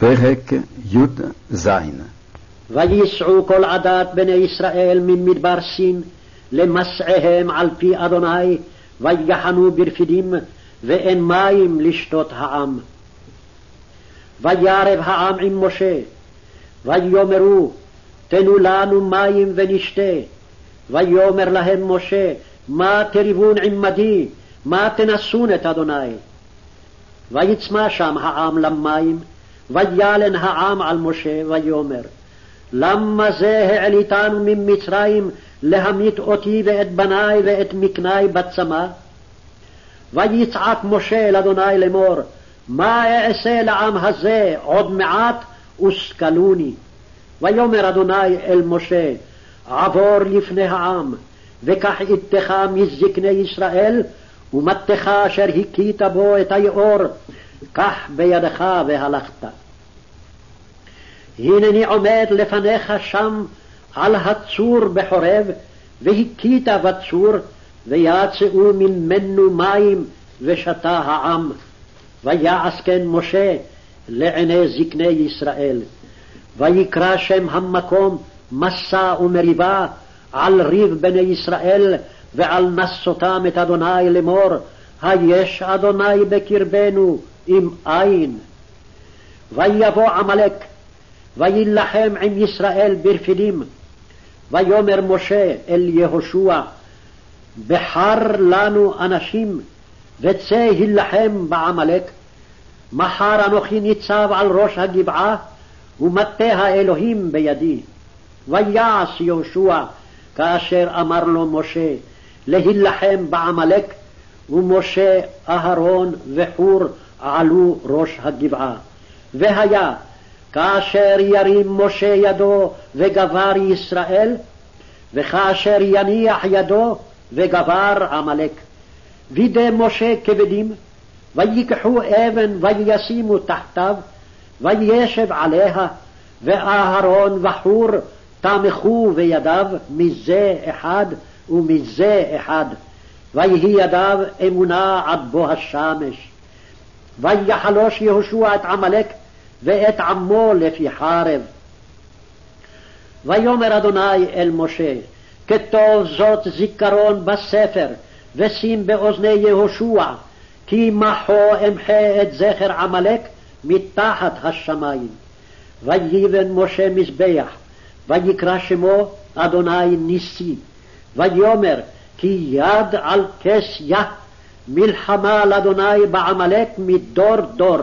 פרק י"ז וייסעו כל עדת בני ישראל ממדבר סין למסעיהם על פי אדוני, ויחנו ברפידים, ואין מים לשתות העם. וירב העם עם משה, ויאמרו, תנו לנו מים ונשתה. ויאמר להם משה, מה תריבון עמדי, מה תנסון את אדוני? ויצמא שם העם למים, וילן העם על משה, ויאמר, למה זה העליתנו ממצרים להמית אותי ואת בניי ואת מקני בצמא? ויצעק משה אל אדוני לאמור, מה אעשה לעם הזה עוד מעט וסקלוני? ויאמר אדוני אל משה, עבור לפני העם, וקח איתך מזקני ישראל, ומטך אשר הכית בו את היאור, קח בידך והלכת. הנני עומד לפניך שם על הצור בחורב, והכית בצור, ויצאו ממנו מים, ושתה העם. ויעש כן משה לעיני זקני ישראל. ויקרא שם המקום מסע ומריבה על ריב בני ישראל ועל נסותם את אדוני לאמור, היש אדוני בקרבנו אם אין. ויבוא עמלק ויילחם עם ישראל ברפידים. ויאמר משה אל יהושע, בחר לנו אנשים, וצא הילחם בעמלק. מחר אנוכי ניצב על ראש הגבעה, ומטה האלוהים בידי. ויעש יהושע כאשר אמר לו משה, להילחם בעמלק, ומשה, אהרון וחור עלו ראש הגבעה. והיה כאשר ירים משה ידו וגבר ישראל, וכאשר יניח ידו וגבר עמלק. וידי משה כבדים, ויקחו אבן וישימו תחתיו, וישב עליה, ואהרון וחור תמכו בידיו מזה אחד ומזה אחד, ויהי ידיו אמונה עד בוא השמש. ויחלוש יהושע את עמלק ואת עמו לפי חרב. ויאמר אדוני אל משה, כתוב זאת זיכרון בספר, ושים באוזני יהושע, כי מחו אמחה את זכר עמלק מתחת השמיים. ויבן משה מזבח, ויקרא שמו אדוני ניסי, ויאמר כי יד על כס יה, מלחמה לאדוני בעמלק מדור דור.